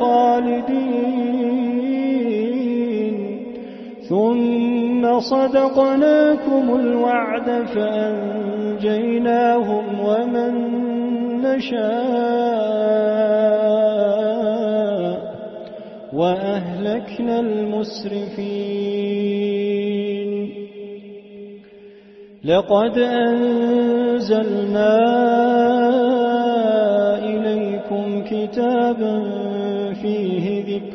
خالدين. ثم صدقناكم الوعد فأنجيناهم ومن نشاء وأهلكنا المسرفين. لقد أنزلنا إليكم كتابا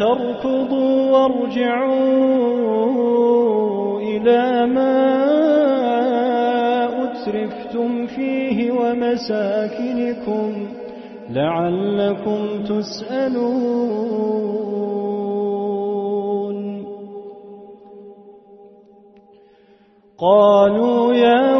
تركضوا وارجعوا إلى ما أترفتم فيه ومساكنكم لعلكم تسألون. قالوا يا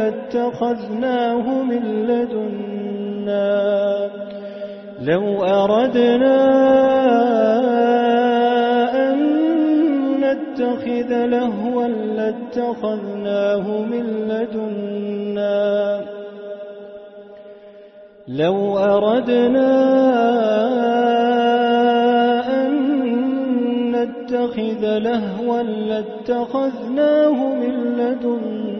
لاتخذناه من لدنا. لو أردنا أن نتخذ لهوا لاتخذناه من لدنا. لو أردنا أن نتخذ لهوا لاتخذناه من لدنا.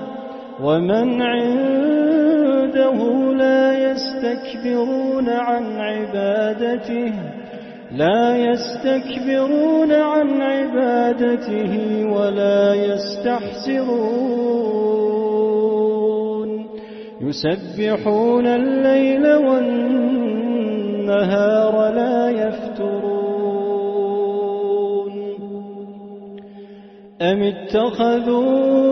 ومن عنده لا يستكبرون عن عبادته لا يستكبرون عن عبادته ولا يستحسرون. يسبحون الليل والنهار لا يفترون. أم اتخذوا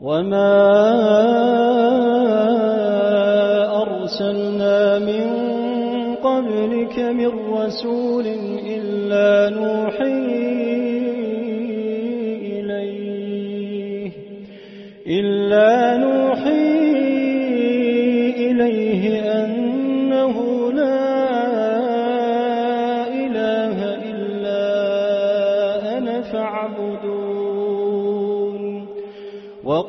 وما أرسلنا من قبلك من رسول إلا نوحي إليه إلا نوحي إليه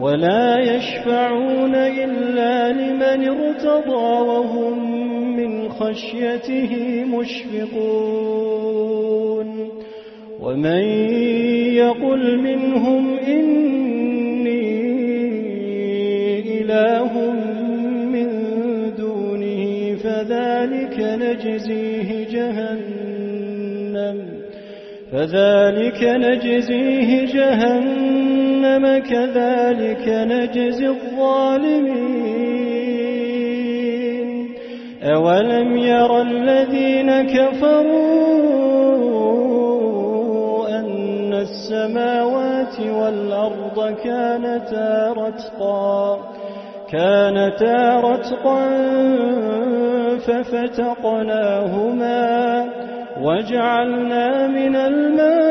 ولا يشفعون إلا لمن ارتضى وهم من خشيته مشفقون. ومن يقل منهم إني إله من دونه فذلك نجزيه جهنم. فذلك نجزيه جهنم. كذلك نجزي الظالمين. أولم ير الذين كفروا أن السماوات والأرض كانتا رتقا كانتا رتقا ففتقناهما وجعلنا من الماء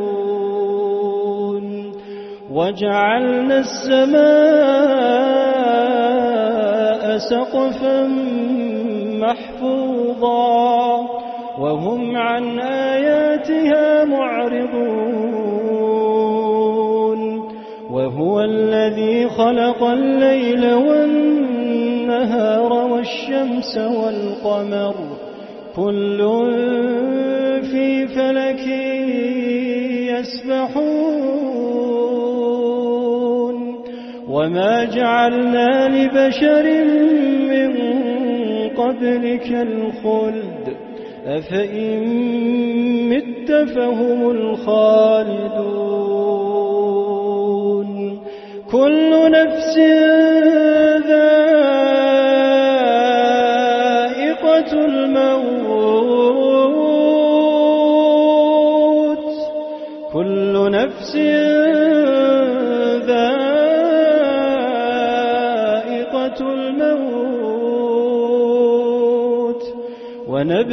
وجعلنا السماء سقفا محفوظا وهم عن آياتها معرضون وهو الذي خلق الليل والنهار والشمس والقمر كل وما جعلنا لبشر من قبلك الخلد أفإن مت فهم الخالدون كل نفس ذائقة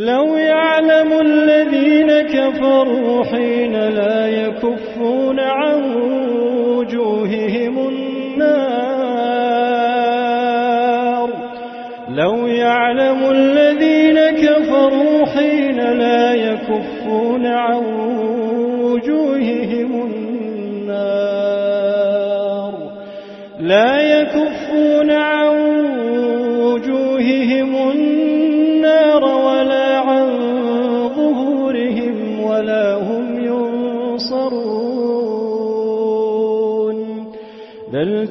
لو يعلم الذين كفروا حين لا يكفون عن وجوههم النار. لو يعلم الذين كفروا حين لا يكفون عن وجوههم النار. لا يكفون عن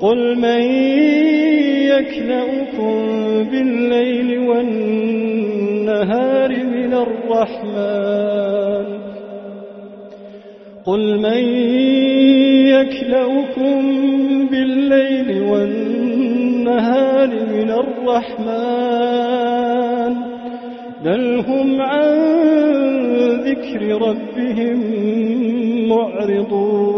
قل من يكلأكم بالليل والنهار من الرحمن قل من يكلأكم بالليل والنهار من الرحمن بل هم عن ذكر ربهم معرضون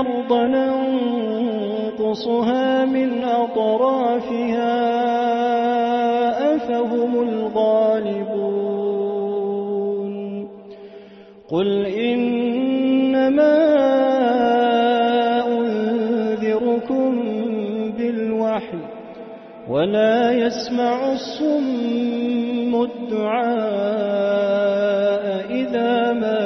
الأرض ننقصها من أطرافها أفهم الغالبون قل إنما أنذركم بالوحي ولا يسمع الصم الدعاء إذا ما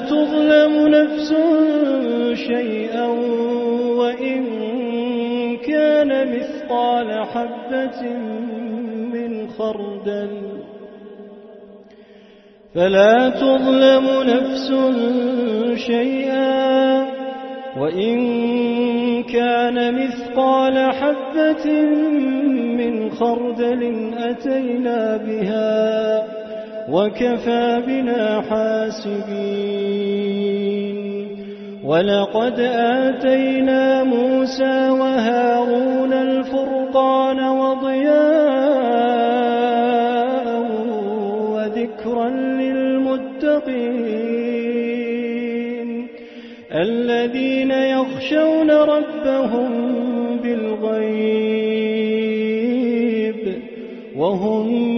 تظلم نفس شيئا وإن كان مثقال حبة من خردل فلا تظلم نفس شيئا وإن كان مثقال حبة من خردل أتينا بها وكفى بنا حاسبين. ولقد آتينا موسى وهارون الفرقان وضياء وذكرا للمتقين. الذين يخشون ربهم بالغيب وهم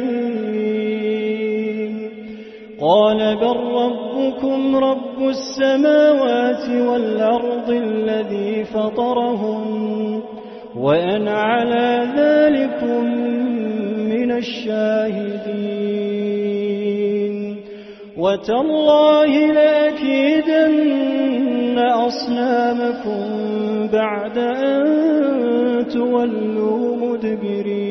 قال بل ربكم رب السماوات والأرض الذي فطرهم وأنا على ذلكم من الشاهدين وتالله لأكيدن أصنامكم بعد أن تولوا مدبرين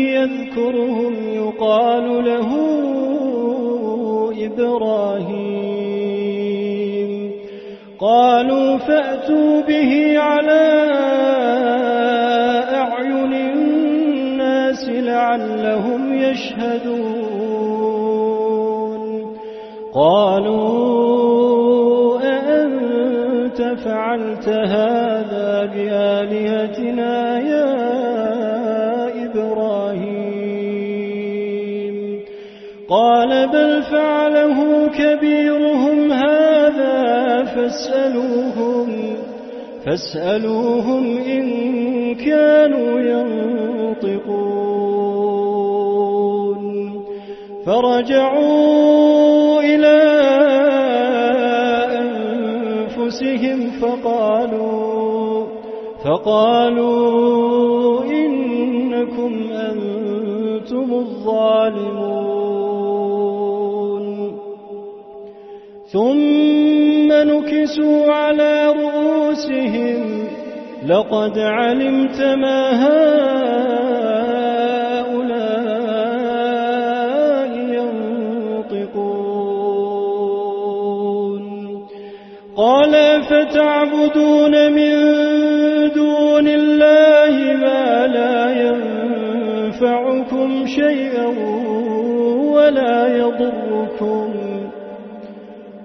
يذكرهم يقال له إبراهيم. قالوا فأتوا به على أعين الناس لعلهم يشهدون. قالوا أأنت فعلت هذا بآلهتنا بل فعله كبيرهم هذا فاسألوهم فاسألوهم إن كانوا ينطقون فرجعوا إلى أنفسهم فقالوا فقالوا إنكم أنتم الظالمون ثم نكسوا على رؤوسهم لقد علمت ما هؤلاء ينطقون. قال فتعبدون من دون الله ما لا ينفعكم شيئا ولا يضركم؟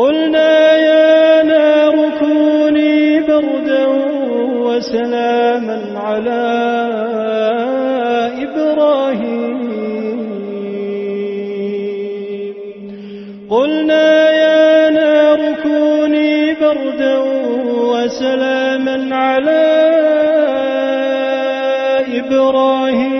قلنا يا نار كوني بردا وسلاما على إبراهيم. قلنا يا نار كوني بردا وسلاما على إبراهيم.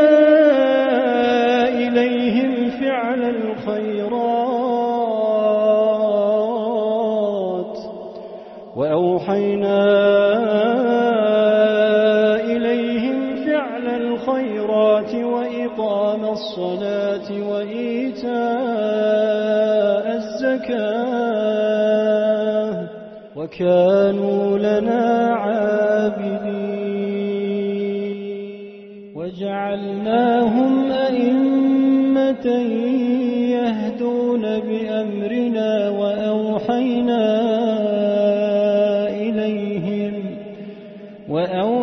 وأوحينا إليهم فعل الخيرات وإقام الصلاة وإيتاء الزكاة وكانوا لنا عابدين وجعلناهم أئمة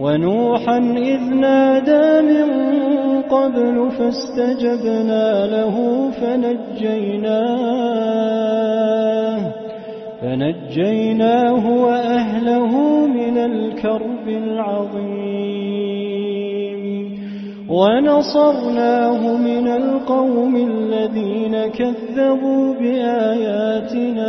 ونوحا إذ نادى من قبل فاستجبنا له فنجيناه فنجيناه وأهله من الكرب العظيم ونصرناه من القوم الذين كذبوا بآياتنا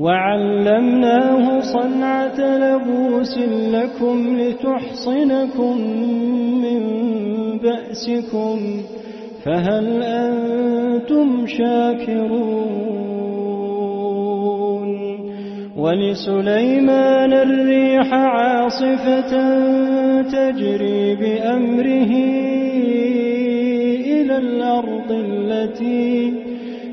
وعلمناه صنعة لبوس لكم لتحصنكم من بأسكم فهل أنتم شاكرون ولسليمان الريح عاصفة تجري بأمره إلى الأرض التي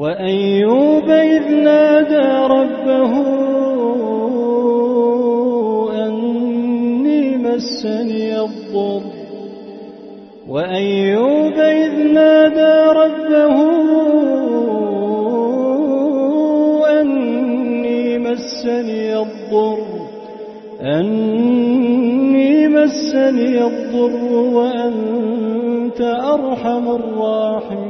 وأيوب إذ نادى ربه أني مسني الضر. وأيوب إذ نادى ربه أني مسني الضر. أني مسني الضر وأنت أرحم الراحمين.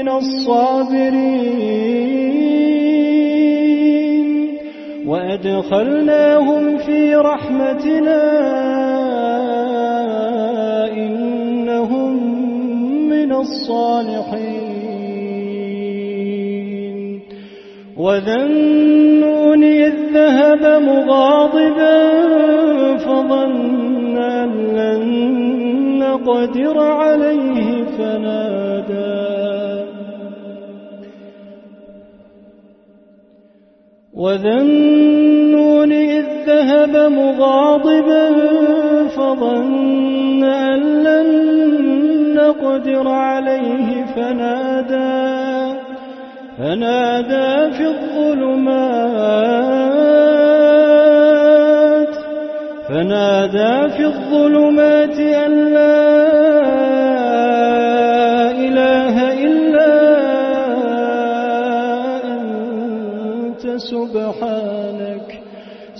من الصابرين وأدخلناهم في رحمتنا إنهم من الصالحين وذا النون إذ ذهب مغاضبا فظن أن لن نقدر عليه فنادى وذا النون إذ ذهب مغاضبا فظن أن لن نقدر عليه فنادى فنادى في الظلمات فنادى في الظلمات أن لا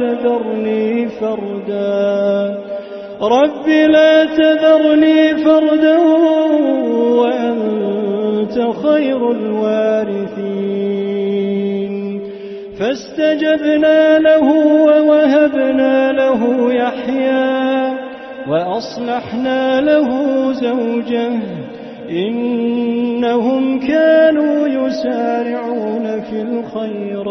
تذرني فردا. رب لا تذرني فردا وأنت خير الوارثين. فاستجبنا له ووهبنا له يحيى وأصلحنا له زوجه. إنهم كانوا يسارعون في الخيرات.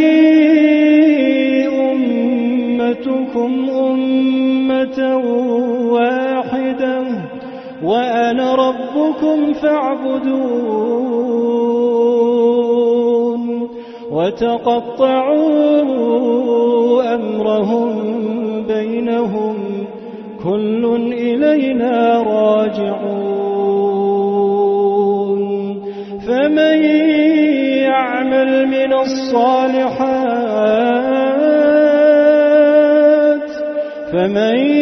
ربكم فاعبدون وتقطعوا أمرهم بينهم كل إلينا راجعون فمن يعمل من الصالحات فمن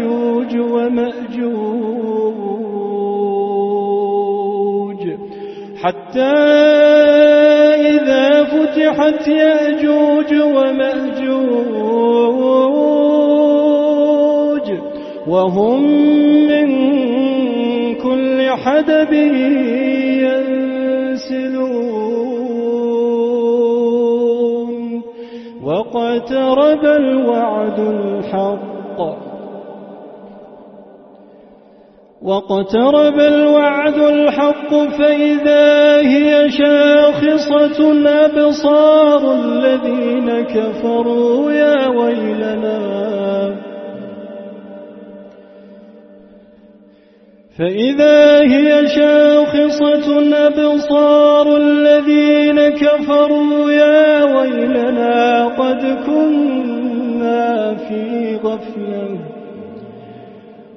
يأجوج ومأجوج. حتى إذا فتحت يأجوج ومأجوج. وهم من كل حدب ينسلون. واقترب الوعد الحق واقترب الوعد الحق فإذا هي شاخصة أبصار الذين كفروا يا ويلنا. فإذا هي شاخصة أبصار الذين كفروا يا ويلنا قد كنا في غفلة.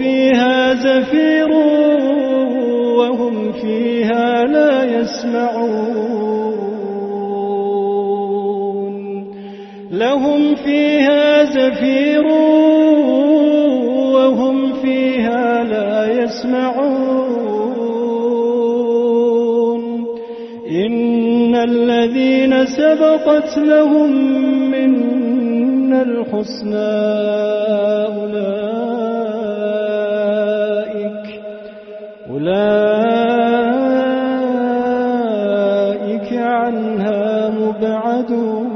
فيها زفير وهم فيها لا يسمعون. لهم فيها زفير وهم فيها لا يسمعون. إن الذين سبقت لهم منا الحسنى أولئك أولئك عنها مبعدون.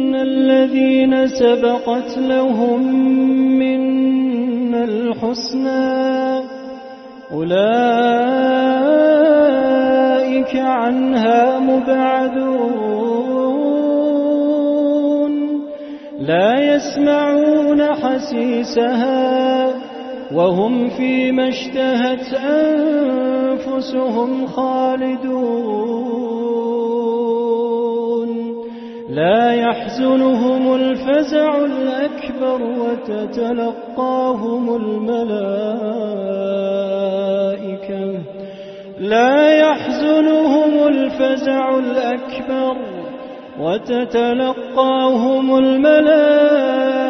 إن الذين سبقت لهم منا الحسنى أولئك عنها مبعدون. لا يسمعون حسيسها وهم فيما اشتهت أنفسهم خالدون. لا يحزنهم الفزع الأكبر وتتلقاهم الملائكة. لا يحزنهم الفزع الأكبر وتتلقاهم الملائكة.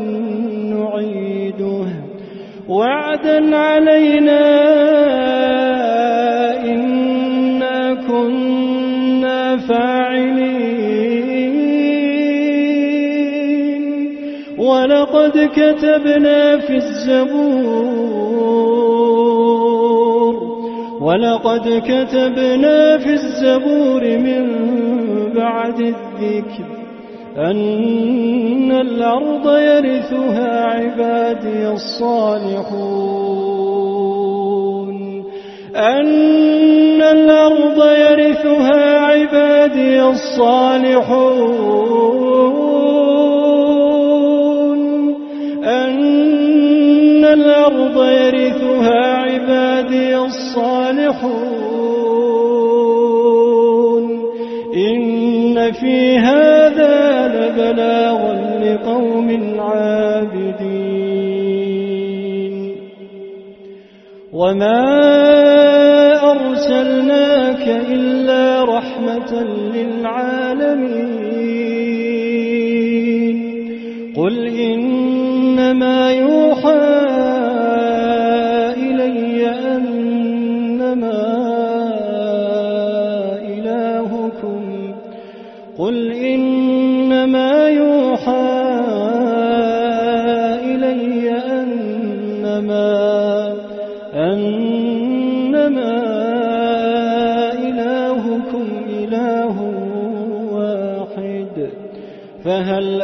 وعدا علينا إنا كنا فاعلين. ولقد كتبنا في الزبور ولقد كتبنا في الزبور من بعد الذكر. أن الأرض يرثها عبادي الصالحون. أن الأرض يرثها عبادي الصالحون. أن الأرض يرثها عبادي الصالحون. إن في هذا لبلاغا لقوم عابدين. وما أرسلناك إلا رحمة للعالمين. قل إنما يوحى